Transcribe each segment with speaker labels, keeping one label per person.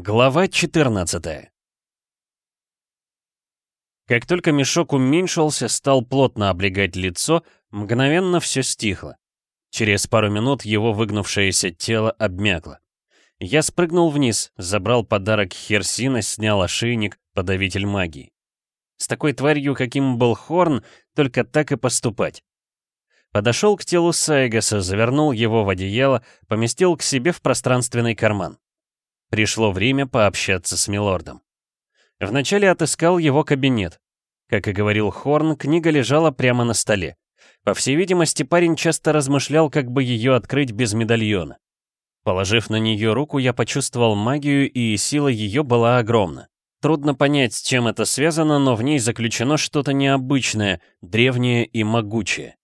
Speaker 1: Глава 14 Как только мешок уменьшился, стал плотно облегать лицо, мгновенно все стихло. Через пару минут его выгнувшееся тело обмякло. Я спрыгнул вниз, забрал подарок Херсина, снял ошейник, подавитель магии. С такой тварью, каким был Хорн, только так и поступать. Подошел к телу Сайгаса, завернул его в одеяло, поместил к себе в пространственный карман. Пришло время пообщаться с Милордом. Вначале отыскал его кабинет. Как и говорил Хорн, книга лежала прямо на столе. По всей видимости, парень часто размышлял, как бы ее открыть без медальона. Положив на нее руку, я почувствовал магию, и сила ее была огромна. Трудно понять, с чем это связано, но в ней заключено что-то необычное, древнее и могучее.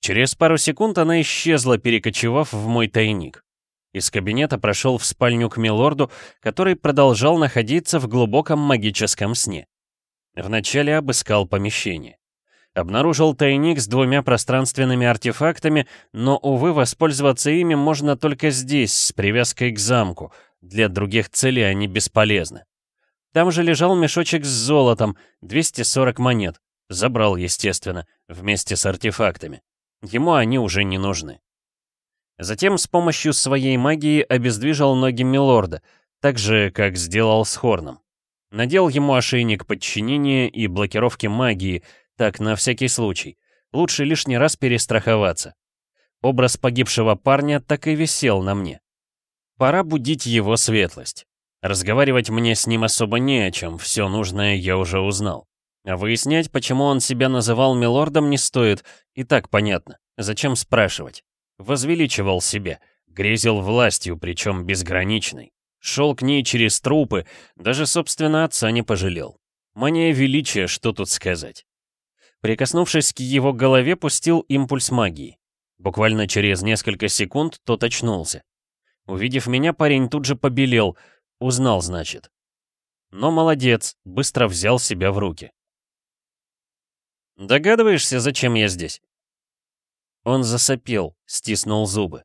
Speaker 1: Через пару секунд она исчезла, перекочевав в мой тайник. Из кабинета прошел в спальню к милорду, который продолжал находиться в глубоком магическом сне. Вначале обыскал помещение. Обнаружил тайник с двумя пространственными артефактами, но, увы, воспользоваться ими можно только здесь, с привязкой к замку. Для других целей они бесполезны. Там же лежал мешочек с золотом, 240 монет. Забрал, естественно, вместе с артефактами. Ему они уже не нужны. Затем с помощью своей магии обездвижил ноги Милорда, так же, как сделал с Хорном. Надел ему ошейник подчинения и блокировки магии, так, на всякий случай. Лучше лишний раз перестраховаться. Образ погибшего парня так и висел на мне. Пора будить его светлость. Разговаривать мне с ним особо не о чем, все нужное я уже узнал. А выяснять, почему он себя называл милордом, не стоит, и так понятно. Зачем спрашивать? Возвеличивал себя, грезил властью, причем безграничной. Шел к ней через трупы, даже собственно отца не пожалел. Мания величия, что тут сказать. Прикоснувшись к его голове, пустил импульс магии. Буквально через несколько секунд тот очнулся. Увидев меня, парень тут же побелел, узнал, значит. Но молодец, быстро взял себя в руки. «Догадываешься, зачем я здесь?» Он засопел, стиснул зубы.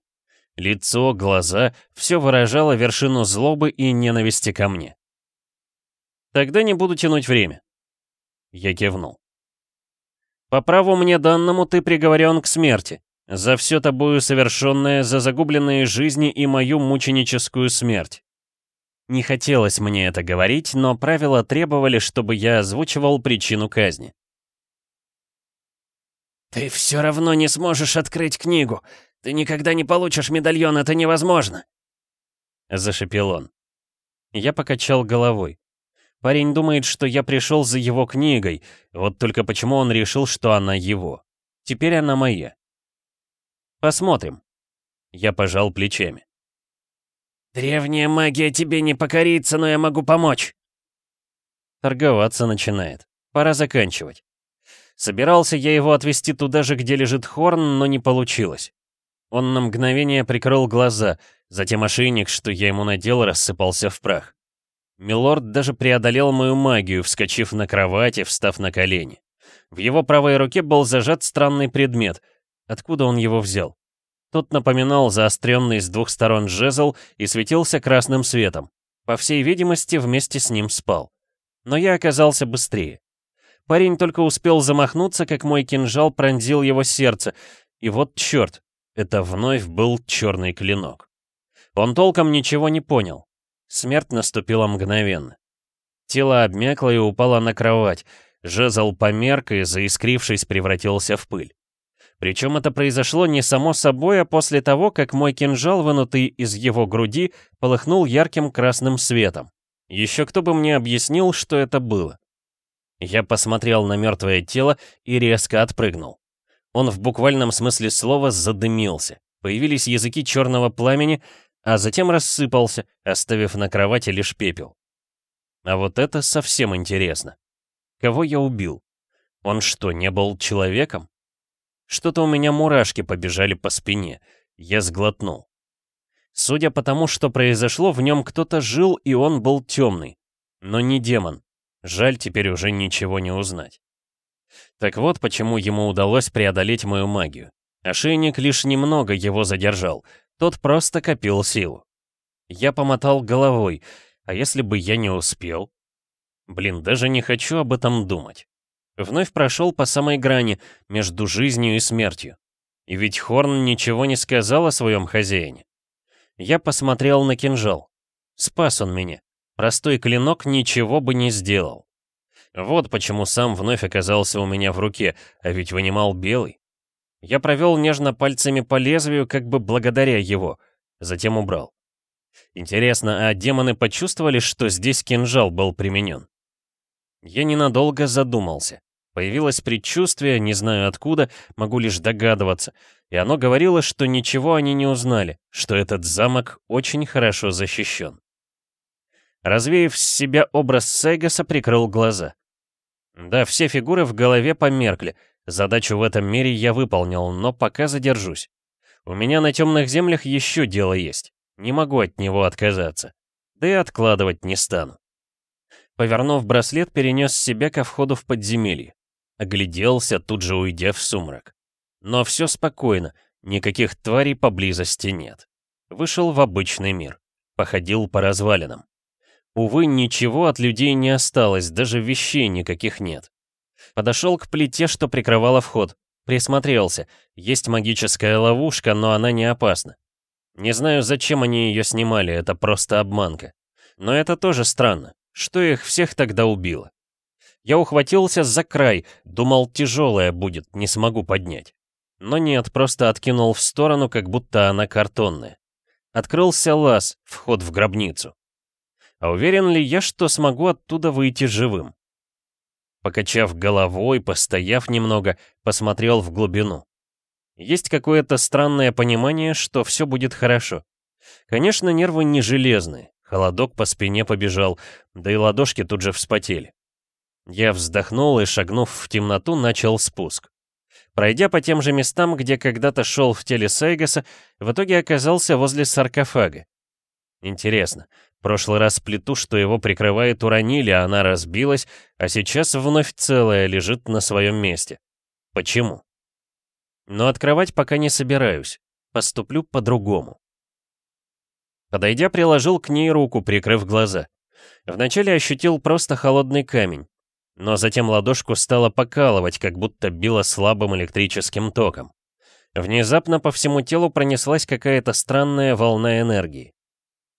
Speaker 1: Лицо, глаза — все выражало вершину злобы и ненависти ко мне. «Тогда не буду тянуть время». Я кивнул. «По праву мне данному ты приговорен к смерти. За все тобою совершенное, за загубленные жизни и мою мученическую смерть». Не хотелось мне это говорить, но правила требовали, чтобы я озвучивал причину казни.
Speaker 2: «Ты все равно не сможешь открыть книгу. Ты никогда не получишь медальон, это невозможно!»
Speaker 1: Зашипел он. Я покачал головой. Парень думает, что я пришел за его книгой, вот только почему он решил, что она его. Теперь она моя. Посмотрим. Я пожал плечами.
Speaker 2: «Древняя магия тебе не покорится, но я могу помочь!»
Speaker 1: Торговаться начинает. Пора заканчивать. Собирался я его отвезти туда же, где лежит Хорн, но не получилось. Он на мгновение прикрыл глаза, затем ошейник, что я ему надел, рассыпался в прах. Милорд даже преодолел мою магию, вскочив на кровати, встав на колени. В его правой руке был зажат странный предмет. Откуда он его взял? Тот напоминал заостренный с двух сторон жезл и светился красным светом. По всей видимости, вместе с ним спал. Но я оказался быстрее. Парень только успел замахнуться, как мой кинжал пронзил его сердце. И вот черт, это вновь был черный клинок. Он толком ничего не понял. Смерть наступила мгновенно. Тело обмякло и упало на кровать. Жезл померк и, заискрившись, превратился в пыль. Причем это произошло не само собой, а после того, как мой кинжал, вынутый из его груди, полыхнул ярким красным светом. Еще кто бы мне объяснил, что это было. Я посмотрел на мертвое тело и резко отпрыгнул. Он в буквальном смысле слова задымился. Появились языки черного пламени, а затем рассыпался, оставив на кровати лишь пепел. А вот это совсем интересно. Кого я убил? Он что, не был человеком? Что-то у меня мурашки побежали по спине. Я сглотнул. Судя по тому, что произошло, в нем кто-то жил, и он был темный. Но не демон. Жаль, теперь уже ничего не узнать. Так вот, почему ему удалось преодолеть мою магию. Ошейник лишь немного его задержал, тот просто копил силу. Я помотал головой. А если бы я не успел? Блин, даже не хочу об этом думать. Вновь прошел по самой грани между жизнью и смертью. И ведь Хорн ничего не сказал о своем хозяине. Я посмотрел на кинжал. Спас он меня. Простой клинок ничего бы не сделал. Вот почему сам вновь оказался у меня в руке, а ведь вынимал белый. Я провел нежно пальцами по лезвию, как бы благодаря его, затем убрал. Интересно, а демоны почувствовали, что здесь кинжал был применен? Я ненадолго задумался. Появилось предчувствие, не знаю откуда, могу лишь догадываться, и оно говорило, что ничего они не узнали, что этот замок очень хорошо защищен. Развеяв с себя образ Сейгаса, прикрыл глаза. Да, все фигуры в голове померкли, задачу в этом мире я выполнил, но пока задержусь. У меня на темных землях еще дело есть, не могу от него отказаться, да и откладывать не стану. Повернув браслет, перенес себя ко входу в подземелье. Огляделся, тут же уйдя в сумрак. Но все спокойно, никаких тварей поблизости нет. Вышел в обычный мир. Походил по развалинам. Увы, ничего от людей не осталось, даже вещей никаких нет. Подошел к плите, что прикрывала вход. Присмотрелся. Есть магическая ловушка, но она не опасна. Не знаю, зачем они ее снимали, это просто обманка. Но это тоже странно. Что их всех тогда убило? Я ухватился за край, думал, тяжелая будет, не смогу поднять. Но нет, просто откинул в сторону, как будто она картонная. Открылся лаз, вход в гробницу. А уверен ли я, что смогу оттуда выйти живым? Покачав головой, постояв немного, посмотрел в глубину. Есть какое-то странное понимание, что все будет хорошо. Конечно, нервы не железные, холодок по спине побежал, да и ладошки тут же вспотели. Я вздохнул и, шагнув в темноту, начал спуск. Пройдя по тем же местам, где когда-то шел в теле Сейгаса, в итоге оказался возле саркофага. Интересно, прошлый раз плиту, что его прикрывает, уронили, а она разбилась, а сейчас вновь целая лежит на своем месте. Почему? Но открывать пока не собираюсь. Поступлю по-другому. Подойдя, приложил к ней руку, прикрыв глаза. Вначале ощутил просто холодный камень, но затем ладошку стало покалывать, как будто било слабым электрическим током. Внезапно по всему телу пронеслась какая-то странная волна энергии.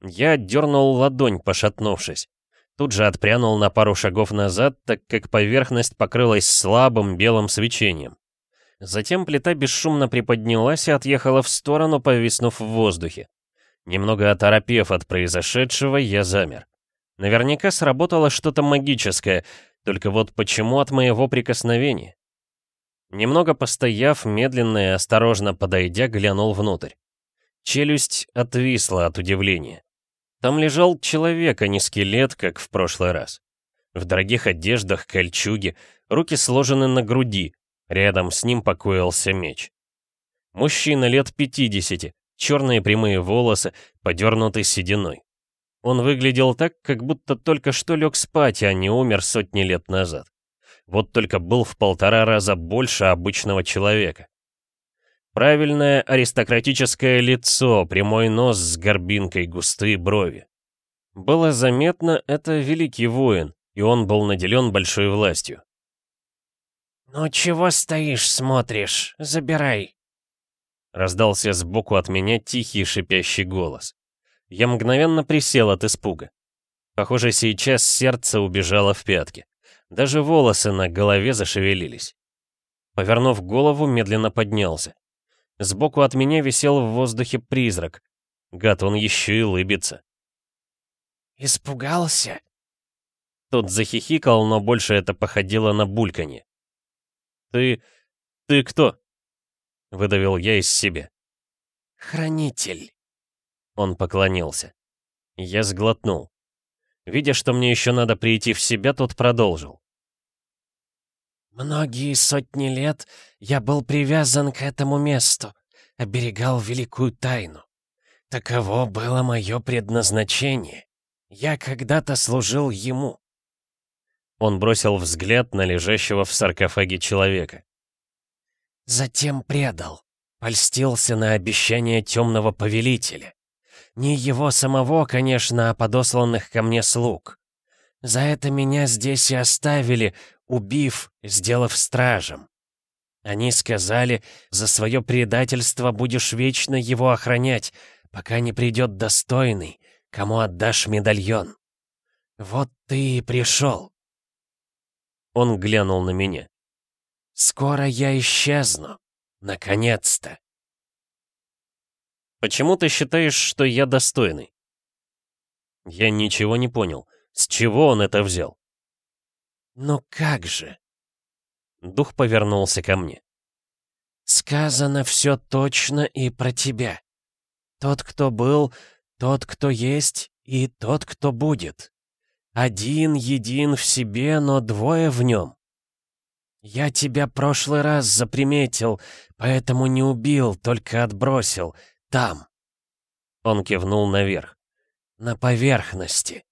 Speaker 1: Я отдернул ладонь, пошатнувшись. Тут же отпрянул на пару шагов назад, так как поверхность покрылась слабым белым свечением. Затем плита бесшумно приподнялась и отъехала в сторону, повиснув в воздухе. Немного оторопев от произошедшего, я замер. Наверняка сработало что-то магическое, только вот почему от моего прикосновения? Немного постояв, медленно и осторожно подойдя, глянул внутрь. Челюсть отвисла от удивления. Там лежал человек, а не скелет, как в прошлый раз. В дорогих одеждах, кольчуге, руки сложены на груди, рядом с ним покоился меч. Мужчина лет 50, черные прямые волосы, подернутый сединой. Он выглядел так, как будто только что лег спать, а не умер сотни лет назад. Вот только был в полтора раза больше обычного человека. Правильное аристократическое лицо, прямой нос с горбинкой, густые брови. Было заметно, это великий воин, и он был наделен большой властью.
Speaker 2: «Ну чего стоишь, смотришь? Забирай!»
Speaker 1: Раздался сбоку от меня тихий шипящий голос. Я мгновенно присел от испуга. Похоже, сейчас сердце убежало в пятки. Даже волосы на голове зашевелились. Повернув голову, медленно поднялся. Сбоку от меня висел в воздухе призрак. Гад, он еще и лыбится.
Speaker 2: «Испугался?»
Speaker 1: Тот захихикал, но больше это походило на бульканье. «Ты... ты кто?» — выдавил я из себя.
Speaker 2: «Хранитель».
Speaker 1: Он поклонился. Я сглотнул. Видя, что мне еще надо прийти в себя, тот продолжил.
Speaker 2: «Многие сотни лет я был привязан к этому месту, оберегал великую тайну. Таково было мое предназначение. Я когда-то служил ему».
Speaker 1: Он бросил взгляд на лежащего в саркофаге человека.
Speaker 2: «Затем предал, польстился на обещание темного повелителя. Не его самого, конечно, а подосланных ко мне слуг. За это меня здесь и оставили, убив, сделав стражем. Они сказали, за свое предательство будешь вечно его охранять, пока не придет достойный, кому отдашь медальон. Вот ты и пришел.
Speaker 1: Он глянул на меня.
Speaker 2: Скоро я исчезну. Наконец-то.
Speaker 1: Почему ты считаешь, что я достойный? Я ничего не понял. С чего он это взял?
Speaker 2: Ну как же?
Speaker 1: Дух повернулся ко мне.
Speaker 2: Сказано все точно и про тебя. Тот, кто был, тот, кто есть, и тот, кто будет. Один един в себе, но двое в нем. Я тебя прошлый раз заприметил, поэтому не убил, только отбросил. Там. Он кивнул наверх. На поверхности.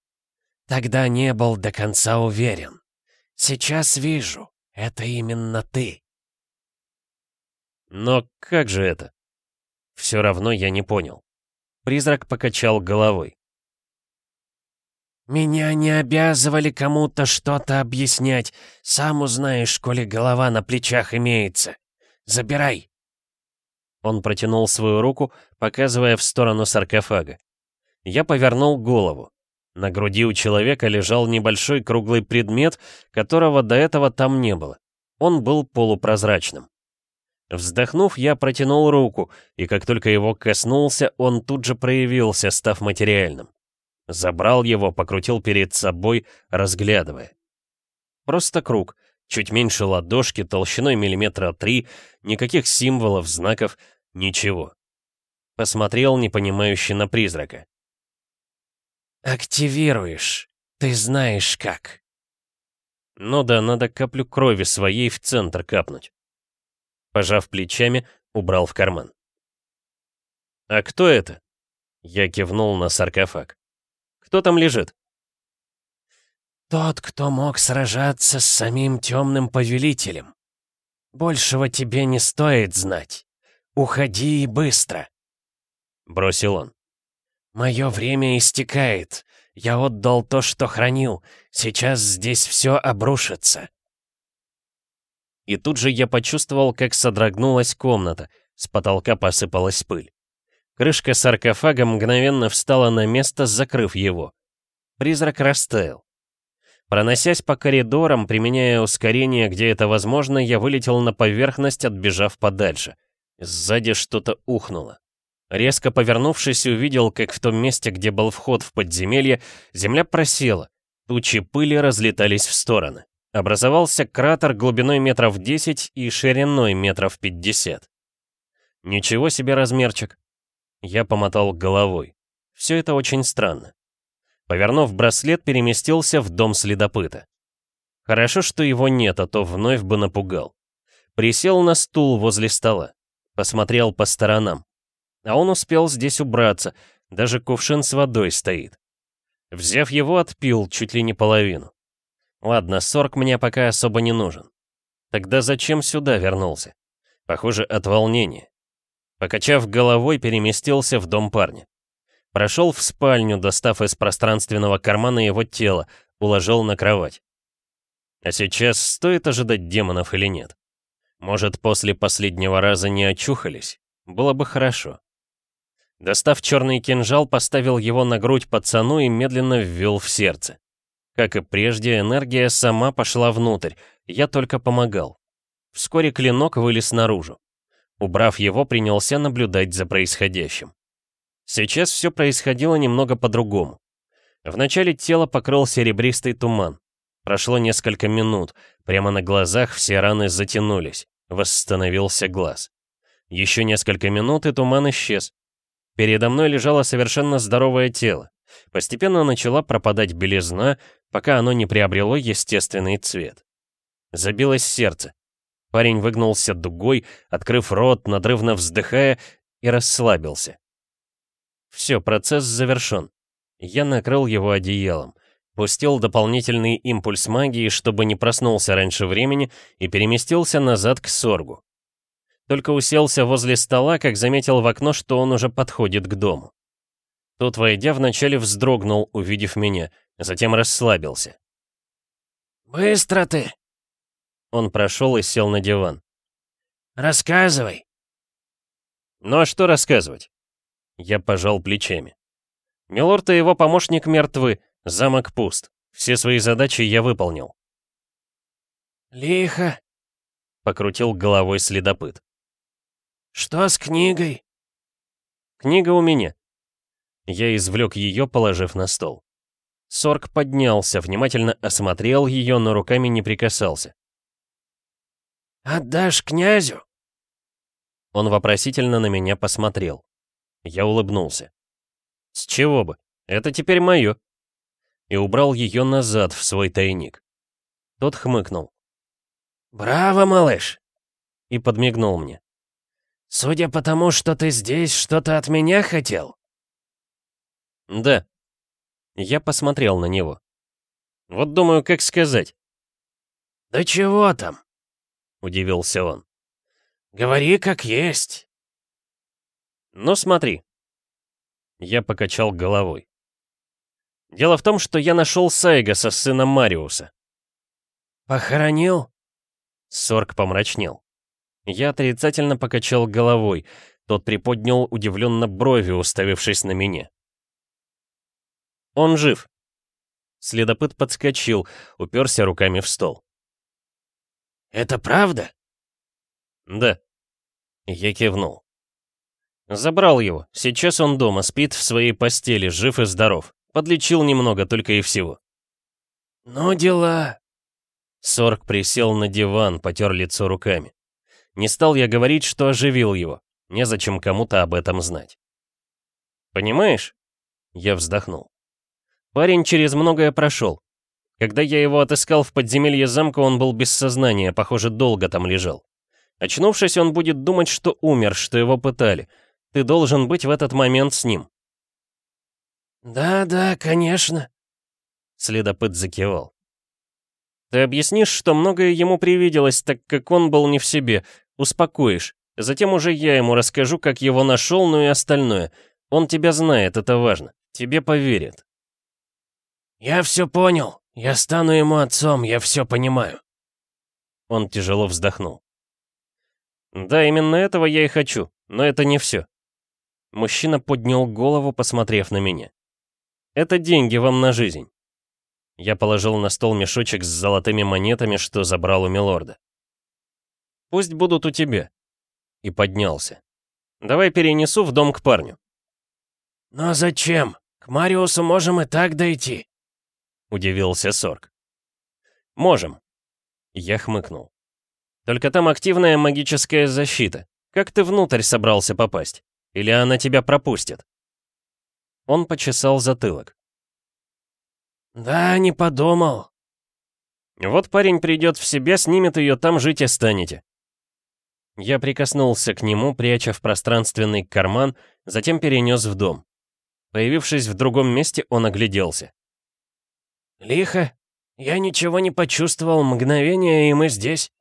Speaker 2: Тогда не был до конца уверен. Сейчас вижу, это именно ты.
Speaker 1: Но как же это? Все равно я не понял. Призрак покачал головой.
Speaker 2: «Меня не обязывали кому-то что-то объяснять. Сам узнаешь, коли голова на плечах имеется. Забирай!»
Speaker 1: Он протянул свою руку, показывая в сторону саркофага. Я повернул голову. На груди у человека лежал небольшой круглый предмет, которого до этого там не было. Он был полупрозрачным. Вздохнув, я протянул руку, и как только его коснулся, он тут же проявился, став материальным. Забрал его, покрутил перед собой, разглядывая. Просто круг, чуть меньше ладошки, толщиной миллиметра три, никаких символов, знаков, ничего. Посмотрел непонимающе на призрака.
Speaker 2: «Активируешь. Ты знаешь как».
Speaker 1: «Ну да, надо каплю крови своей в центр капнуть». Пожав плечами, убрал в карман. «А кто это?» Я кивнул на саркофаг. «Кто там лежит?»
Speaker 2: «Тот, кто мог сражаться с самим темным повелителем. Большего тебе не стоит знать. Уходи и быстро!»
Speaker 1: Бросил он.
Speaker 2: «Мое время истекает. Я отдал то, что хранил. Сейчас здесь все обрушится».
Speaker 1: И тут же я почувствовал, как содрогнулась комната, с потолка посыпалась пыль. Крышка саркофага мгновенно встала на место, закрыв его. Призрак растаял. Проносясь по коридорам, применяя ускорение, где это возможно, я вылетел на поверхность, отбежав подальше. Сзади что-то ухнуло. Резко повернувшись, увидел, как в том месте, где был вход в подземелье, земля просела. Тучи пыли разлетались в стороны. Образовался кратер глубиной метров 10 и шириной метров 50. Ничего себе размерчик. Я помотал головой. Все это очень странно. Повернув браслет, переместился в дом следопыта. Хорошо, что его нет, а то вновь бы напугал. Присел на стул возле стола. Посмотрел по сторонам. А он успел здесь убраться, даже кувшин с водой стоит. Взяв его, отпил чуть ли не половину. Ладно, сорг мне пока особо не нужен. Тогда зачем сюда вернулся? Похоже, от волнения. Покачав головой, переместился в дом парня. Прошел в спальню, достав из пространственного кармана его тело, уложил на кровать. А сейчас стоит ожидать демонов или нет? Может, после последнего раза не очухались? Было бы хорошо. Достав черный кинжал, поставил его на грудь пацану и медленно ввел в сердце. Как и прежде, энергия сама пошла внутрь, я только помогал. Вскоре клинок вылез наружу. Убрав его, принялся наблюдать за происходящим. Сейчас все происходило немного по-другому. Вначале тело покрыл серебристый туман. Прошло несколько минут, прямо на глазах все раны затянулись, восстановился глаз. Еще несколько минут, и туман исчез. Передо мной лежало совершенно здоровое тело. Постепенно начала пропадать белизна, пока оно не приобрело естественный цвет. Забилось сердце. Парень выгнулся дугой, открыв рот, надрывно вздыхая, и расслабился. Все, процесс завершен. Я накрыл его одеялом, пустил дополнительный импульс магии, чтобы не проснулся раньше времени, и переместился назад к Соргу. Только уселся возле стола, как заметил в окно, что он уже подходит к дому. Тот, войдя, вначале вздрогнул, увидев меня, затем расслабился.
Speaker 2: «Быстро ты!»
Speaker 1: Он прошел и сел на диван.
Speaker 2: «Рассказывай!»
Speaker 1: «Ну а что рассказывать?» Я пожал плечами. Милорд и его помощник мертвы, замок пуст. Все свои задачи я выполнил.
Speaker 2: «Лихо!»
Speaker 1: — покрутил головой следопыт.
Speaker 2: «Что с книгой?»
Speaker 1: «Книга у меня». Я извлек ее, положив на стол. Сорг поднялся, внимательно осмотрел ее, но руками не прикасался.
Speaker 2: «Отдашь князю?»
Speaker 1: Он вопросительно на меня посмотрел. Я улыбнулся. «С чего бы? Это теперь мое». И убрал ее назад в свой тайник. Тот хмыкнул.
Speaker 2: «Браво, малыш!»
Speaker 1: И подмигнул мне.
Speaker 2: «Судя по тому, что ты здесь, что-то от меня хотел?»
Speaker 1: «Да». Я посмотрел на него. «Вот думаю, как сказать».
Speaker 2: «Да чего там?»
Speaker 1: — удивился он.
Speaker 2: «Говори как есть».
Speaker 1: «Ну смотри». Я покачал головой. Дело в том, что я нашел Сайга со сыном Мариуса.
Speaker 2: «Похоронил?»
Speaker 1: Сорг помрачнел. Я отрицательно покачал головой. Тот приподнял удивленно брови, уставившись на меня. «Он жив!» Следопыт подскочил, уперся руками в стол.
Speaker 2: «Это правда?»
Speaker 1: «Да». Я кивнул. Забрал его. Сейчас он дома, спит в своей постели, жив и здоров. Подлечил немного, только и всего.
Speaker 2: «Ну дела...»
Speaker 1: Сорг присел на диван, потер лицо руками. Не стал я говорить, что оживил его. Незачем кому-то об этом знать. «Понимаешь?» Я вздохнул. Парень через многое прошел. Когда я его отыскал в подземелье замка, он был без сознания, похоже, долго там лежал. Очнувшись, он будет думать, что умер, что его пытали. Ты должен быть в этот момент с ним.
Speaker 2: «Да-да, конечно», — следопыт закивал.
Speaker 1: «Ты объяснишь, что многое ему привиделось, так как он был не в себе, Успокоишь. Затем уже я ему расскажу, как его нашел, ну и остальное. Он тебя знает, это важно. Тебе поверит.
Speaker 2: «Я все понял. Я стану ему отцом, я все понимаю».
Speaker 1: Он тяжело вздохнул. «Да, именно этого я и хочу, но это не все». Мужчина поднял голову, посмотрев на меня. «Это деньги вам на жизнь». Я положил на стол мешочек с золотыми монетами, что забрал у милорда. Пусть будут у тебя». И поднялся. «Давай перенесу в дом к парню».
Speaker 2: «Но зачем? К Мариусу можем и так дойти», —
Speaker 1: удивился Сорг. «Можем». Я хмыкнул. «Только там активная магическая защита. Как ты внутрь собрался попасть? Или она тебя пропустит?» Он почесал затылок.
Speaker 2: «Да, не подумал».
Speaker 1: «Вот парень придет в себя, снимет ее, там жить и станете. Я прикоснулся к нему, пряча в пространственный карман, затем перенес в дом. Появившись в другом месте, он огляделся.
Speaker 2: «Лихо. Я ничего не почувствовал, мгновение, и мы здесь».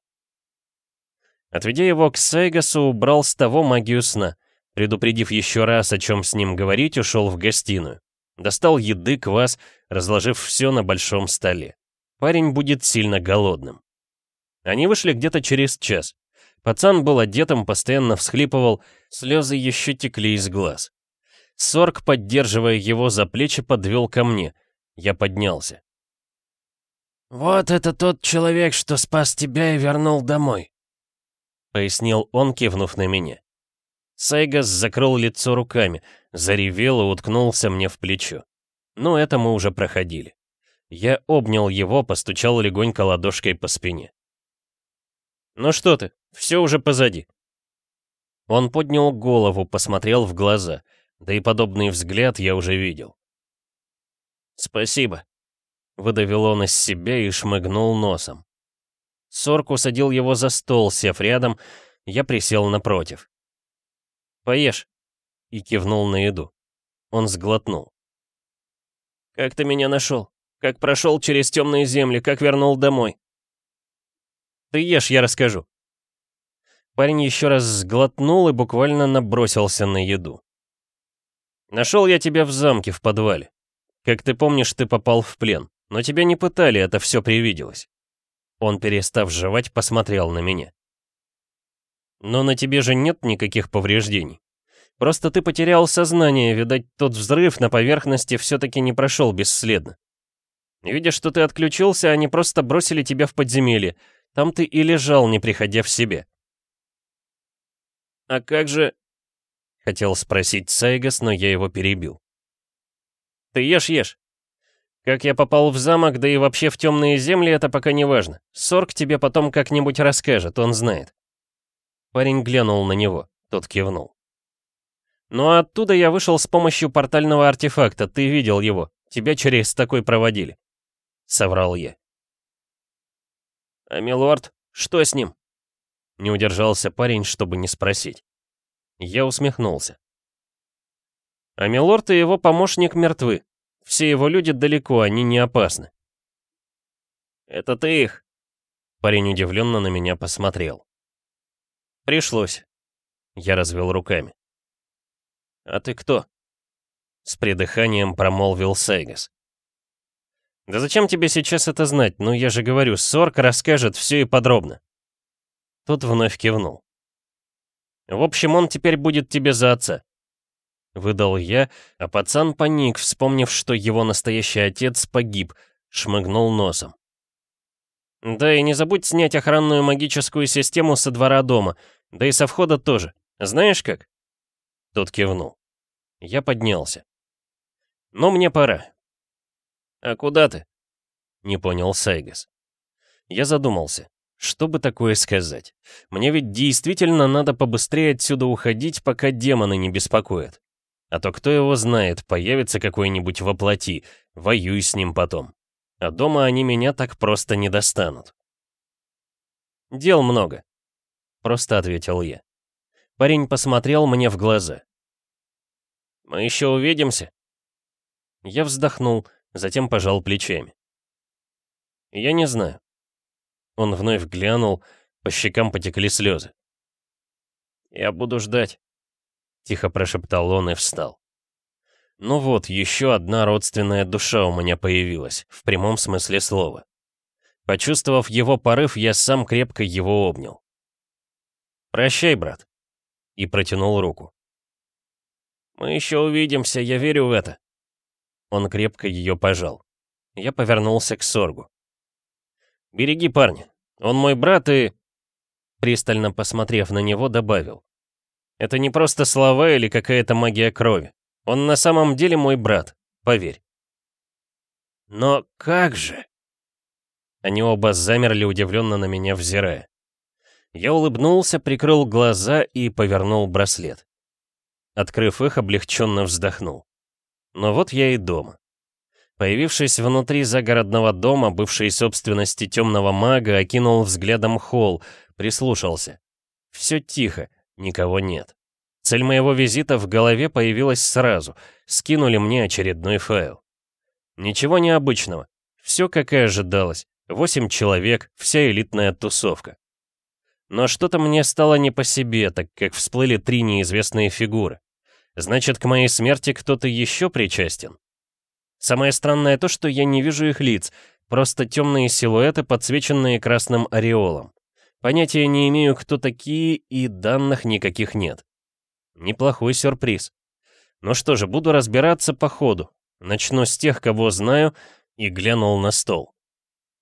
Speaker 1: Отведя его к Сейгасу, убрал с того магию сна. Предупредив еще раз, о чем с ним говорить, ушел в гостиную. Достал еды, квас, разложив все на большом столе. Парень будет сильно голодным. Они вышли где-то через час. Пацан был одетым, постоянно всхлипывал, слезы еще текли из глаз. Сорг, поддерживая его за плечи, подвел ко мне. Я поднялся.
Speaker 2: «Вот это тот человек, что спас тебя и вернул домой», —
Speaker 1: пояснил он, кивнув на меня. Сайгас закрыл лицо руками, заревел и уткнулся мне в плечо. Но это мы уже проходили. Я обнял его, постучал легонько ладошкой по спине. «Ну что ты, все уже позади». Он поднял голову, посмотрел в глаза, да и подобный взгляд я уже видел. «Спасибо», — выдавил он из себя и шмыгнул носом. Сорк усадил его за стол, сев рядом, я присел напротив. «Поешь», — и кивнул на еду. Он сглотнул. «Как ты меня нашел? Как прошел через темные земли? Как вернул домой?» Ты ешь, я расскажу». Парень еще раз сглотнул и буквально набросился на еду. Нашел я тебя в замке в подвале. Как ты помнишь, ты попал в плен, но тебя не пытали, это все привиделось. Он, перестав жевать, посмотрел на меня. Но на тебе же нет никаких повреждений. Просто ты потерял сознание, видать, тот взрыв на поверхности все-таки не прошел бесследно. Видя, что ты отключился, они просто бросили тебя в подземелье. Там ты и лежал, не приходя в себе. «А как же...» — хотел спросить Сайгас, но я его перебил. «Ты ешь, ешь. Как я попал в замок, да и вообще в темные земли, это пока не важно. Сорг тебе потом как-нибудь расскажет, он знает». Парень глянул на него, тот кивнул. «Ну а оттуда я вышел с помощью портального артефакта, ты видел его. Тебя через такой проводили. — соврал я. «А милорд, что с ним?» Не удержался парень, чтобы не спросить. Я усмехнулся. «А милорд и его помощник мертвы. Все его люди далеко, они не опасны». «Это ты их?» Парень удивленно на меня посмотрел. «Пришлось». Я развел руками. «А ты кто?» С придыханием промолвил Сайгас. «Да зачем тебе сейчас это знать? Ну я же говорю, Сорк расскажет все и подробно». Тот вновь кивнул. «В общем, он теперь будет тебе за отца». Выдал я, а пацан паник, вспомнив, что его настоящий отец погиб, шмыгнул носом. «Да и не забудь снять охранную магическую систему со двора дома, да и со входа тоже. Знаешь как?» Тот кивнул. Я поднялся. «Но мне пора. «А куда ты?» — не понял Сайгас. Я задумался. Что бы такое сказать? Мне ведь действительно надо побыстрее отсюда уходить, пока демоны не беспокоят. А то кто его знает, появится какой-нибудь воплоти, воюй с ним потом. А дома они меня так просто не достанут. «Дел много», — просто ответил я. Парень посмотрел мне в глаза. «Мы еще увидимся?» Я вздохнул, затем пожал плечами. «Я не знаю». Он вновь глянул, по щекам потекли слезы. «Я буду ждать», — тихо прошептал он и встал. Ну вот, еще одна родственная душа у меня появилась, в прямом смысле слова. Почувствовав его порыв, я сам крепко его обнял. «Прощай, брат», и протянул руку. «Мы еще увидимся, я верю в это», он крепко ее пожал. Я повернулся к Соргу. «Береги парня. Он мой брат и...» Пристально посмотрев на него, добавил. «Это не просто слова или какая-то магия крови. Он на самом деле мой брат, поверь». «Но как же?» Они оба замерли, удивленно на меня взирая. Я улыбнулся, прикрыл глаза и повернул браслет. Открыв их, облегченно вздохнул. Но вот я и дома. Появившись внутри загородного дома, бывшей собственности темного мага, окинул взглядом холл, прислушался. Все тихо, никого нет. Цель моего визита в голове появилась сразу. Скинули мне очередной файл. Ничего необычного. Все как и ожидалось. Восемь человек, вся элитная тусовка. Но что-то мне стало не по себе, так как всплыли три неизвестные фигуры. Значит, к моей смерти кто-то еще причастен? Самое странное то, что я не вижу их лиц, просто темные силуэты, подсвеченные красным ореолом. Понятия не имею, кто такие, и данных никаких нет. Неплохой сюрприз. Ну что же, буду разбираться по ходу. Начну с тех, кого знаю, и глянул на стол.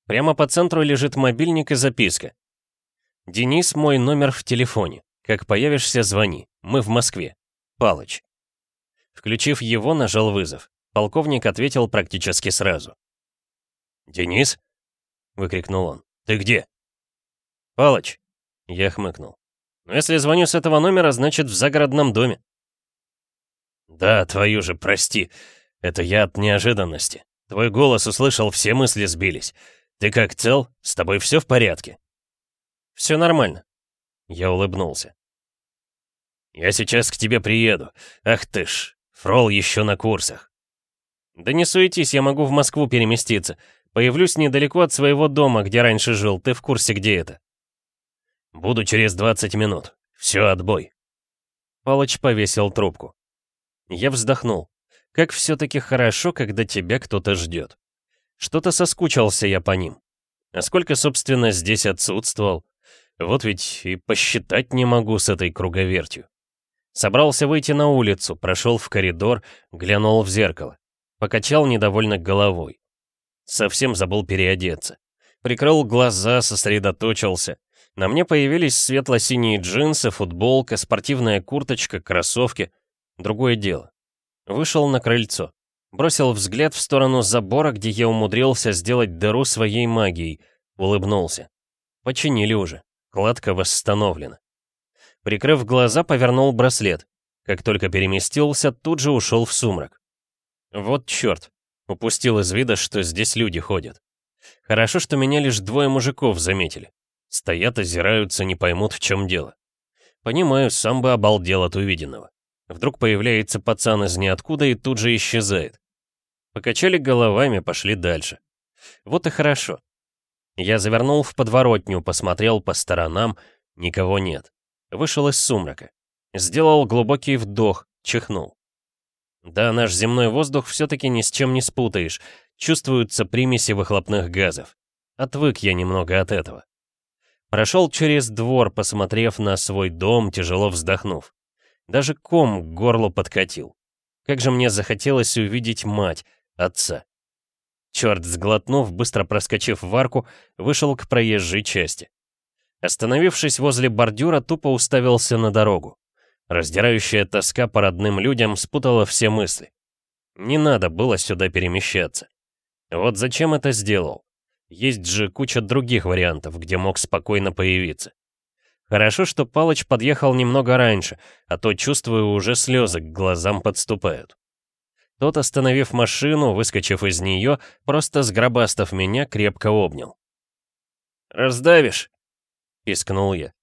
Speaker 1: Прямо по центру лежит мобильник и записка. «Денис, мой номер в телефоне. Как появишься, звони. Мы в Москве. Палыч. Включив его, нажал вызов. Полковник ответил практически сразу. «Денис?» — выкрикнул он. «Ты где?» «Палыч», — я хмыкнул. «Но если звоню с этого номера, значит, в загородном доме». «Да, твою же, прости. Это я от неожиданности. Твой голос услышал, все мысли сбились. Ты как цел? С тобой все в порядке?» «Все нормально». Я улыбнулся. «Я сейчас к тебе приеду. Ах ты ж, Фрол еще на курсах». «Да не суетись, я могу в Москву переместиться. Появлюсь недалеко от своего дома, где раньше жил. Ты в курсе, где это?» «Буду через 20 минут. Все, отбой». Палыч повесил трубку. Я вздохнул. Как все-таки хорошо, когда тебя кто-то ждет. Что-то соскучился я по ним. А сколько, собственно, здесь отсутствовал? Вот ведь и посчитать не могу с этой круговертью. Собрался выйти на улицу, прошел в коридор, глянул в зеркало. Покачал недовольно головой. Совсем забыл переодеться. Прикрыл глаза, сосредоточился. На мне появились светло-синие джинсы, футболка, спортивная курточка, кроссовки. Другое дело. Вышел на крыльцо. Бросил взгляд в сторону забора, где я умудрился сделать дыру своей магией. Улыбнулся. Починили уже. Кладка восстановлена. Прикрыв глаза, повернул браслет. Как только переместился, тут же ушел в сумрак. Вот черт. Упустил из вида, что здесь люди ходят. Хорошо, что меня лишь двое мужиков заметили. Стоят, озираются, не поймут, в чем дело. Понимаю, сам бы обалдел от увиденного. Вдруг появляется пацан из ниоткуда и тут же исчезает. Покачали головами, пошли дальше. Вот и хорошо. Я завернул в подворотню, посмотрел по сторонам, никого нет. Вышел из сумрака. Сделал глубокий вдох, чихнул. Да, наш земной воздух все-таки ни с чем не спутаешь. Чувствуются примеси выхлопных газов. Отвык я немного от этого. Прошел через двор, посмотрев на свой дом, тяжело вздохнув. Даже ком к горлу подкатил. Как же мне захотелось увидеть мать, отца. Черт, сглотнув, быстро проскочив в арку, вышел к проезжей части. Остановившись возле бордюра, тупо уставился на дорогу. Раздирающая тоска по родным людям спутала все мысли. Не надо было сюда перемещаться. Вот зачем это сделал? Есть же куча других вариантов, где мог спокойно появиться. Хорошо, что Палыч подъехал немного раньше, а то, чувствую, уже слезы к глазам подступают. Тот, остановив машину, выскочив из нее, просто сгробастав меня, крепко обнял. «Раздавишь?» — пискнул я.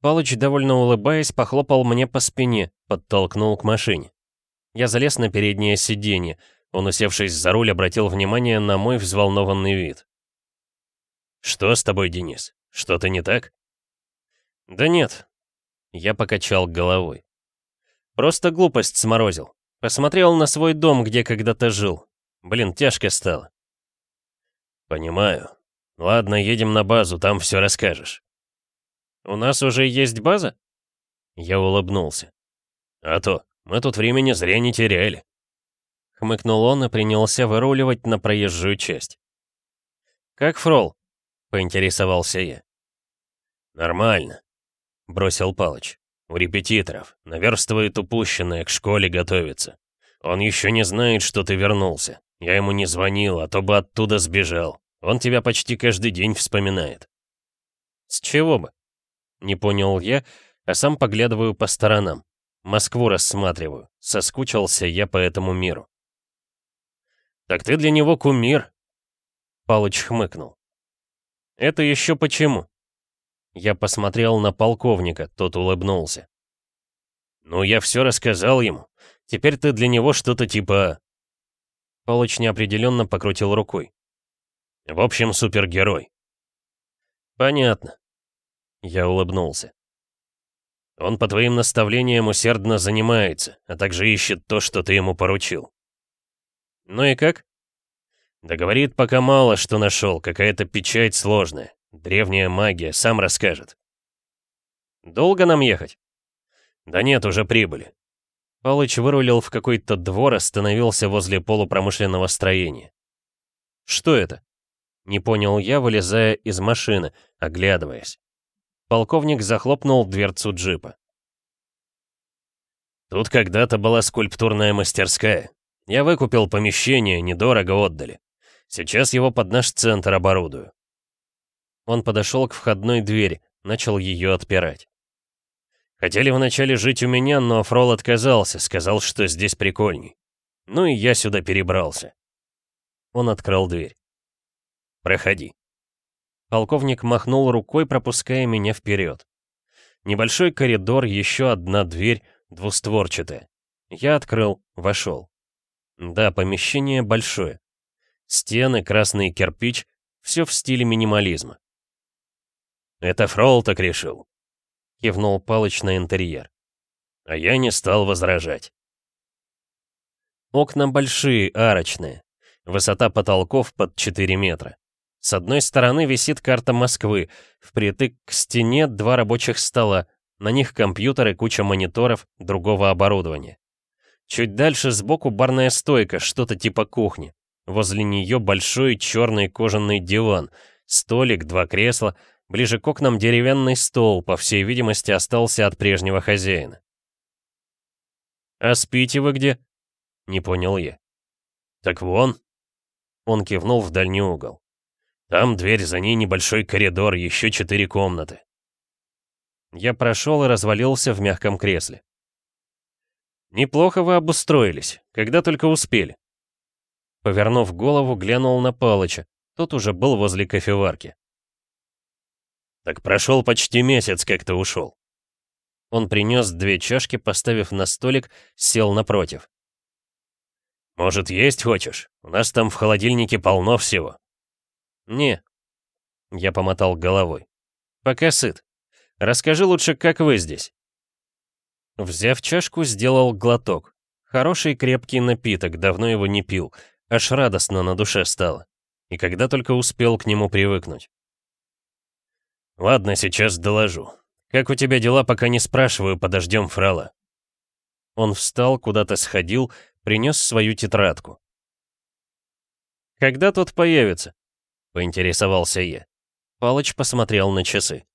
Speaker 1: Палыч, довольно улыбаясь, похлопал мне по спине, подтолкнул к машине. Я залез на переднее сиденье. Он, усевшись за руль, обратил внимание на мой взволнованный вид. «Что с тобой, Денис? Что-то не так?» «Да нет». Я покачал головой. «Просто глупость сморозил. Посмотрел на свой дом, где когда-то жил. Блин, тяжко стало». «Понимаю. Ладно, едем на базу, там все расскажешь». «У нас уже есть база?» Я улыбнулся. «А то, мы тут времени зря не теряли». Хмыкнул он и принялся выруливать на проезжую часть. «Как фрол?» — поинтересовался я. «Нормально», — бросил Палыч. «У репетиторов. Наверстывает упущенное, к школе готовится. Он еще не знает, что ты вернулся. Я ему не звонил, а то бы оттуда сбежал. Он тебя почти каждый день вспоминает». «С чего бы?» Не понял я, а сам поглядываю по сторонам. Москву рассматриваю. Соскучился я по этому миру. «Так ты для него кумир!» Палыч хмыкнул. «Это еще почему?» Я посмотрел на полковника, тот улыбнулся. «Ну, я все рассказал ему. Теперь ты для него что-то типа...» Палыч неопределенно покрутил рукой. «В общем, супергерой». «Понятно. Я улыбнулся. Он по твоим наставлениям усердно занимается, а также ищет то, что ты ему поручил. Ну и как? Да говорит, пока мало что нашел, какая-то печать сложная. Древняя магия, сам расскажет. Долго нам ехать? Да нет, уже прибыли. Палыч вырулил в какой-то двор, остановился возле полупромышленного строения. Что это? Не понял я, вылезая из машины, оглядываясь. Полковник захлопнул дверцу джипа. Тут когда-то была скульптурная мастерская. Я выкупил помещение, недорого отдали. Сейчас его под наш центр оборудую. Он подошел к входной двери, начал ее отпирать. Хотели вначале жить у меня, но Фрол отказался, сказал, что здесь прикольней. Ну и я сюда перебрался. Он открыл дверь. «Проходи». Полковник махнул рукой, пропуская меня вперед. Небольшой коридор, еще одна дверь, двустворчатая. Я открыл, вошел. Да, помещение большое. Стены, красный кирпич, все в стиле минимализма. «Это Фрол так решил», — кивнул Палыч на интерьер. А я не стал возражать. Окна большие, арочные. Высота потолков под 4 метра. С одной стороны висит карта Москвы, впритык к стене два рабочих стола, на них компьютеры, куча мониторов, другого оборудования. Чуть дальше сбоку барная стойка, что-то типа кухни. Возле нее большой черный кожаный диван, столик, два кресла, ближе к окнам деревянный стол, по всей видимости, остался от прежнего хозяина. «А спите вы где?» — не понял я. «Так вон». Он кивнул в дальний угол. «Там дверь, за ней небольшой коридор, еще четыре комнаты». Я прошел и развалился в мягком кресле. «Неплохо вы обустроились, когда только успели». Повернув голову, глянул на Палыча. Тот уже был возле кофеварки. «Так прошел почти месяц, как ты ушел». Он принес две чашки, поставив на столик, сел напротив. «Может, есть хочешь? У нас там в холодильнике полно всего». «Не». Я помотал головой. «Пока сыт. Расскажи лучше, как вы здесь». Взяв чашку, сделал глоток. Хороший крепкий напиток, давно его не пил. Аж радостно на душе стало. И когда только успел к нему привыкнуть. «Ладно, сейчас доложу. Как у тебя дела, пока не спрашиваю, подождем фрала». Он встал, куда-то сходил, принес свою тетрадку. «Когда тот появится?» — поинтересовался я. Палыч посмотрел на часы.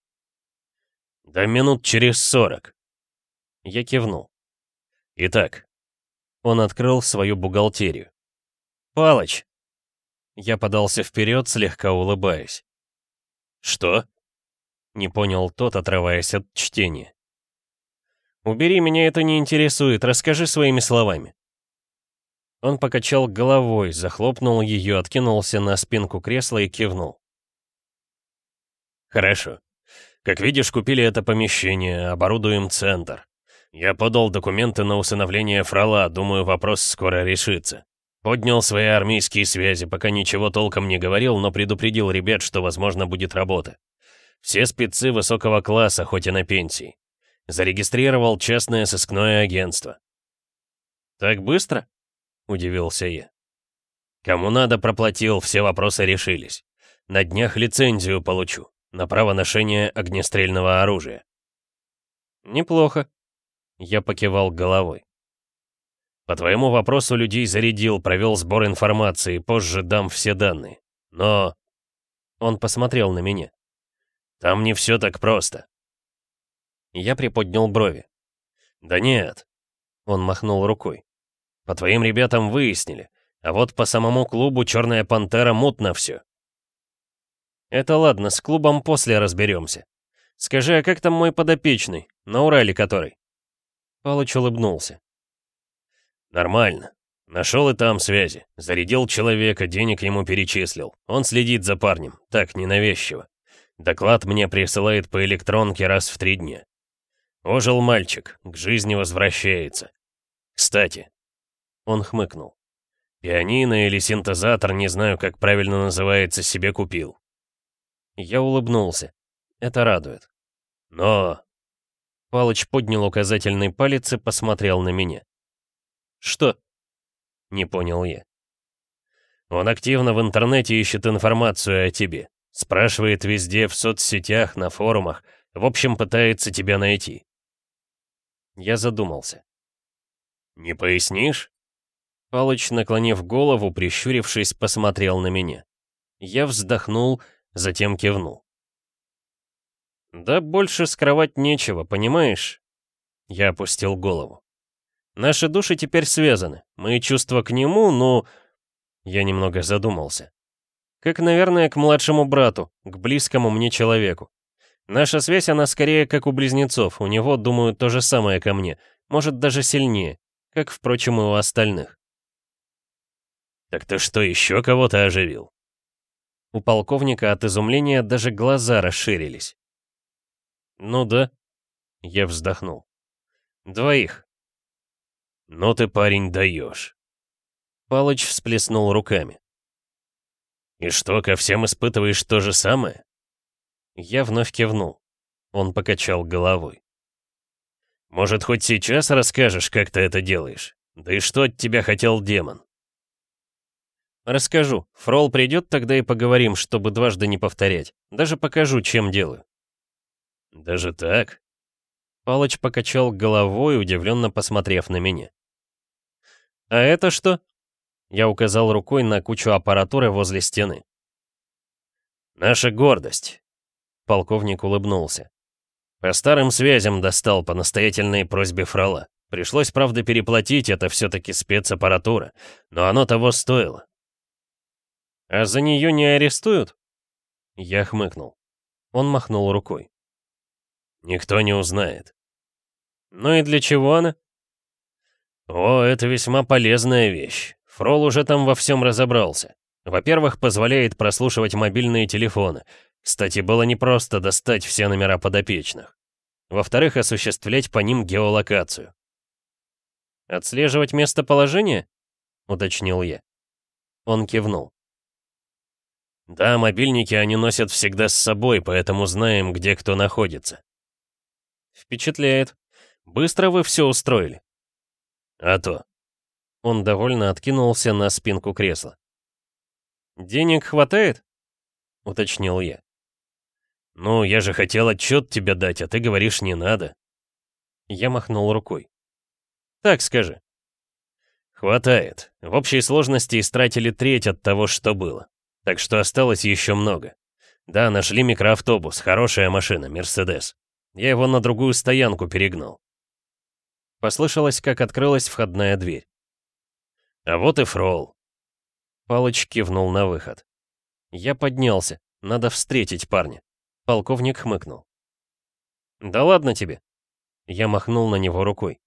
Speaker 1: «Да минут через сорок». Я кивнул. «Итак». Он открыл свою бухгалтерию. «Палыч!» Я подался вперед, слегка улыбаясь. «Что?» Не понял тот, отрываясь от чтения. «Убери, меня это не интересует, расскажи своими словами». Он покачал головой, захлопнул ее, откинулся на спинку кресла и кивнул. «Хорошо. Как видишь, купили это помещение, оборудуем центр. Я подал документы на усыновление Фрала, думаю, вопрос скоро решится. Поднял свои армейские связи, пока ничего толком не говорил, но предупредил ребят, что, возможно, будет работа. Все спецы высокого класса, хоть и на пенсии. Зарегистрировал частное сыскное агентство. «Так быстро?» Удивился я. Кому надо, проплатил, все вопросы решились. На днях лицензию получу, на право ношения огнестрельного оружия. Неплохо. Я покивал головой. По твоему вопросу людей зарядил, провел сбор информации, позже дам все данные. Но... Он посмотрел на меня. Там не все так просто. Я приподнял брови. Да нет. Он махнул рукой. По твоим ребятам выяснили. А вот по самому клубу «Черная пантера» мутно все. Это ладно, с клубом после разберемся. Скажи, а как там мой подопечный? На Урале который?» Палыч улыбнулся. «Нормально. Нашел и там связи. Зарядил человека, денег ему перечислил. Он следит за парнем. Так, ненавязчиво. Доклад мне присылает по электронке раз в три дня. Ожил мальчик, к жизни возвращается. Кстати, он хмыкнул. «Пианино или синтезатор, не знаю, как правильно называется, себе купил». Я улыбнулся. Это радует. «Но...» Палыч поднял указательный палец и посмотрел на меня. «Что?» Не понял я. Он активно в интернете ищет информацию о тебе. Спрашивает везде, в соцсетях, на форумах. В общем, пытается тебя найти. Я задумался. «Не пояснишь?» Палыч, наклонив голову, прищурившись, посмотрел на меня. Я вздохнул, затем кивнул. «Да больше скрывать нечего, понимаешь?» Я опустил голову. «Наши души теперь связаны. Мои чувства к нему, ну...» Я немного задумался. «Как, наверное, к младшему брату, к близкому мне человеку. Наша связь, она скорее как у близнецов. У него, думаю, то же самое ко мне. Может, даже сильнее. Как, впрочем, и у остальных. «Так ты что, еще кого-то оживил?» У полковника от изумления даже глаза расширились. «Ну да», — я вздохнул. «Двоих». «Ну ты, парень, даешь». Палыч всплеснул руками. «И что, ко всем испытываешь то же самое?» Я вновь кивнул. Он покачал головой. «Может, хоть сейчас расскажешь, как ты это делаешь? Да и что от тебя хотел демон?»
Speaker 2: «Расскажу. Фрол придет, тогда и поговорим, чтобы дважды не повторять. Даже покажу, чем делаю».
Speaker 1: «Даже так?»
Speaker 2: Палыч покачал головой, удивленно посмотрев на меня. «А это что?» Я указал рукой на кучу аппаратуры возле стены.
Speaker 1: «Наша гордость», — полковник улыбнулся. «По старым связям достал по настоятельной просьбе Фрола. Пришлось, правда, переплатить, это все-таки спецаппаратура, но оно того стоило».
Speaker 2: «А за нее не арестуют?»
Speaker 1: Я хмыкнул.
Speaker 2: Он махнул рукой.
Speaker 1: «Никто не узнает».
Speaker 2: «Ну и для чего она?»
Speaker 1: «О, это весьма полезная вещь. Фрол уже там во всем разобрался. Во-первых, позволяет прослушивать мобильные телефоны. Кстати, было непросто достать все номера подопечных. Во-вторых, осуществлять по ним геолокацию.
Speaker 2: «Отслеживать местоположение?» — уточнил я.
Speaker 1: Он кивнул. «Да, мобильники они носят всегда с собой, поэтому знаем, где кто находится».
Speaker 2: «Впечатляет. Быстро вы все устроили».
Speaker 1: «А то».
Speaker 2: Он довольно откинулся на спинку кресла. «Денег хватает?» — уточнил я.
Speaker 1: «Ну, я же хотел отчет тебе дать, а ты говоришь, не надо».
Speaker 2: Я махнул рукой. «Так скажи».
Speaker 1: «Хватает. В общей сложности истратили треть от того, что было. Так что осталось еще много. Да, нашли микроавтобус, хорошая машина, Мерседес. Я его на другую стоянку перегнал.
Speaker 2: Послышалось, как открылась входная дверь.
Speaker 1: А вот и фрол.
Speaker 2: Палыч кивнул на выход. Я поднялся. Надо встретить парня. Полковник хмыкнул. «Да ладно тебе!» Я махнул на него рукой.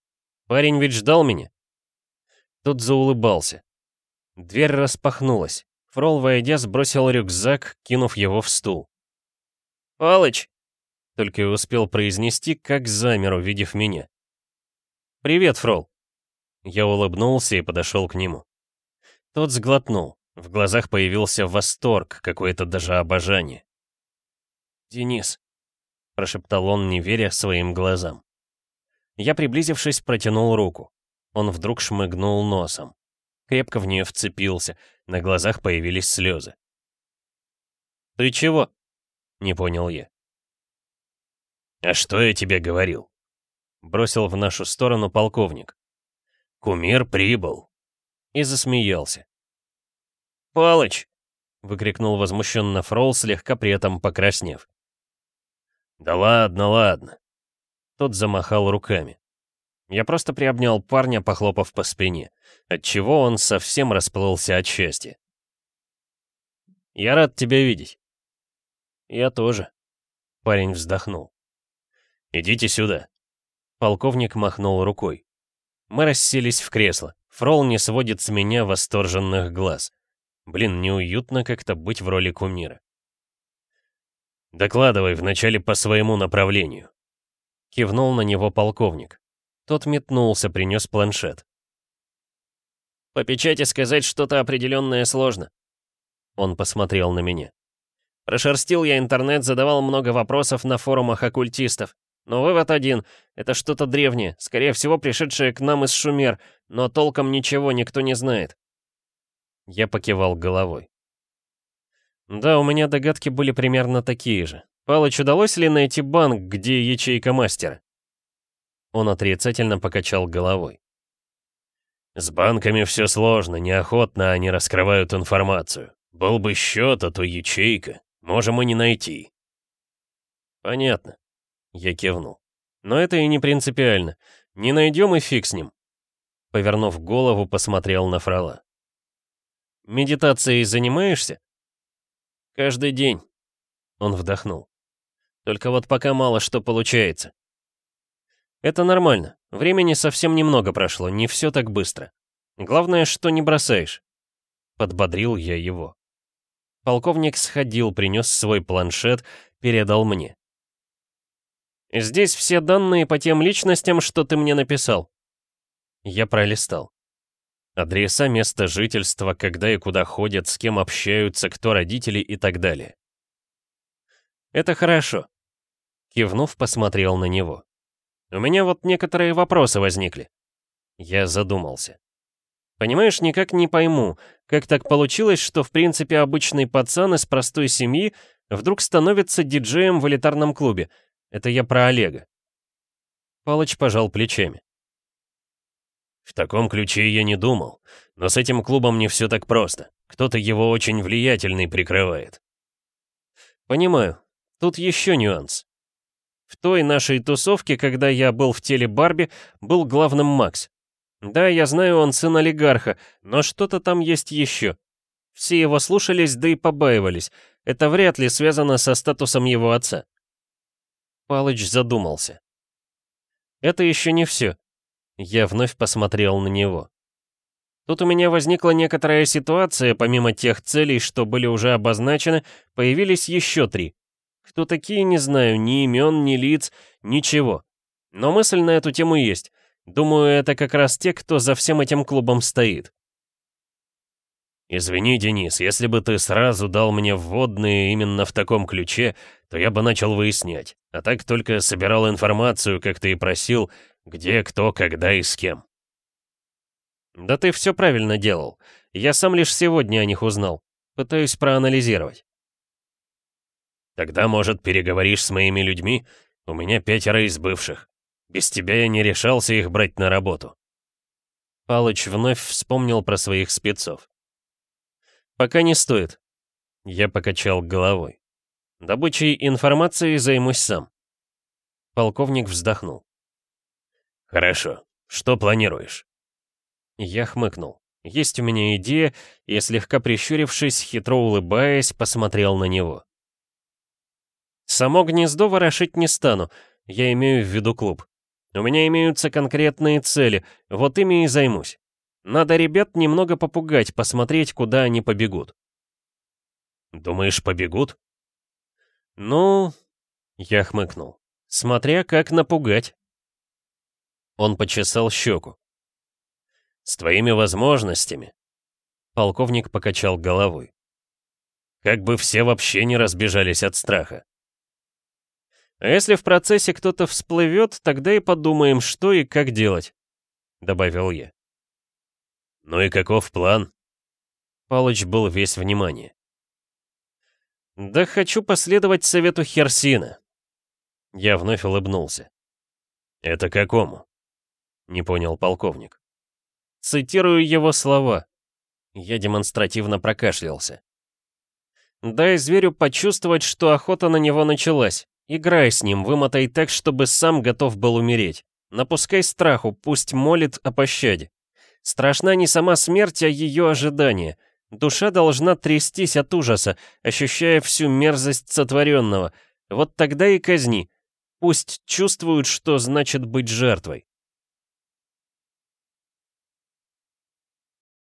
Speaker 2: «Парень ведь ждал меня!» Тот заулыбался. Дверь распахнулась. Фрол, войдя, сбросил рюкзак, кинув его в стул. «Палыч!» Только и успел произнести, как замер, увидев меня. «Привет, Фрол!» Я улыбнулся и подошел к нему. Тот сглотнул. В глазах появился восторг, какое-то даже обожание. «Денис», — прошептал он, не веря своим глазам. Я, приблизившись, протянул руку. Он вдруг шмыгнул носом. Крепко в нее вцепился, на глазах появились слезы. «Ты чего?» — не понял я.
Speaker 1: «А что я тебе говорил?»
Speaker 2: бросил в нашу сторону полковник.
Speaker 1: «Кумир прибыл!»
Speaker 2: И засмеялся. «Палыч!» — выкрикнул возмущенно Фрол, слегка при этом покраснев.
Speaker 1: «Да ладно, ладно!»
Speaker 2: Тот замахал руками. Я просто приобнял парня, похлопав по спине, отчего он совсем расплылся от счастья. «Я рад тебя видеть». «Я тоже», — парень вздохнул.
Speaker 1: «Идите сюда»,
Speaker 2: Полковник махнул рукой. Мы расселись в кресло. Фрол не сводит с меня восторженных глаз. Блин, неуютно как-то быть в роли кумира.
Speaker 1: «Докладывай вначале по своему направлению», —
Speaker 2: кивнул на него полковник. Тот метнулся, принес планшет. «По печати сказать что-то определенное сложно». Он посмотрел на меня. Прошерстил я интернет, задавал много вопросов на форумах оккультистов. Но вывод один — это что-то древнее, скорее всего, пришедшее к нам из Шумер, но толком ничего никто не знает. Я покивал головой. Да, у меня догадки были примерно такие же. Палыч удалось ли найти банк, где ячейка мастера? Он отрицательно покачал головой.
Speaker 1: С банками все сложно, неохотно они раскрывают информацию. Был бы счет, а то ячейка. Можем и не найти.
Speaker 2: Понятно. Я кивнул. Но это и не принципиально. Не найдем и фиг с ним. Повернув голову, посмотрел на Фрала. «Медитацией занимаешься?» «Каждый день», — он вдохнул. «Только вот пока мало что получается». «Это нормально. Времени совсем немного прошло, не все так быстро. Главное, что не бросаешь». Подбодрил я его. Полковник сходил, принес свой планшет, передал мне. Здесь все данные по тем личностям, что ты мне написал. Я пролистал. Адреса, место жительства, когда и куда ходят, с кем общаются, кто родители и так далее. Это хорошо. Кивнув, посмотрел на него. У меня вот некоторые вопросы возникли.
Speaker 1: Я задумался. Понимаешь, никак не пойму, как так получилось, что в принципе обычный пацан из простой семьи вдруг становится диджеем в элитарном клубе. Это я про Олега. Палыч пожал плечами. В таком ключе я не думал, но с этим клубом не все так просто. Кто-то его очень влиятельный прикрывает. Понимаю. Тут еще нюанс. В той нашей тусовке, когда я был в теле Барби, был главным Макс. Да, я знаю, он сын олигарха, но что-то там есть еще. Все его слушались, да и побаивались. Это вряд ли связано со статусом его отца. Палыч задумался. Это еще не все. Я вновь посмотрел на него. Тут у меня возникла некоторая ситуация, помимо тех целей, что были уже обозначены, появились еще три. Кто такие, не знаю, ни имен, ни лиц, ничего. Но мысль на эту тему есть. Думаю, это как раз те, кто за всем этим клубом стоит. «Извини, Денис, если бы ты сразу дал мне вводные именно в таком ключе, то я бы начал выяснять. А так только собирал информацию, как ты и просил, где, кто, когда и с кем». «Да ты все правильно делал. Я сам лишь сегодня о них узнал. Пытаюсь проанализировать». «Тогда, может, переговоришь с моими людьми? У меня пятеро из бывших. Без тебя я не решался их брать на работу». Палыч вновь вспомнил про своих спецов. «Пока не стоит». Я покачал головой. «Добычей информации займусь сам». Полковник вздохнул. «Хорошо. Что планируешь?» Я хмыкнул. Есть у меня идея, и, слегка прищурившись, хитро улыбаясь, посмотрел на него. Само гнездо ворошить не стану, я имею в виду клуб. У меня имеются конкретные цели, вот ими и займусь. Надо ребят немного попугать, посмотреть, куда они побегут. Думаешь, побегут? Ну, я хмыкнул. Смотря как напугать. Он почесал щеку. С твоими возможностями. Полковник покачал головой. Как бы все вообще не разбежались от страха. А если в процессе кто-то всплывет, тогда и подумаем, что и как делать», — добавил я. «Ну и каков план?» Палыч был весь внимание. «Да хочу последовать совету Херсина». Я вновь улыбнулся. «Это какому?» — не понял полковник. Цитирую его слова. Я демонстративно прокашлялся. «Дай зверю почувствовать, что охота на него началась. Играй с ним, вымотай так, чтобы сам готов был умереть. Напускай страху, пусть молит о пощаде. Страшна не сама смерть, а ее ожидание. Душа должна трястись от ужаса, ощущая всю мерзость сотворенного. Вот тогда и казни. Пусть чувствуют, что значит быть жертвой.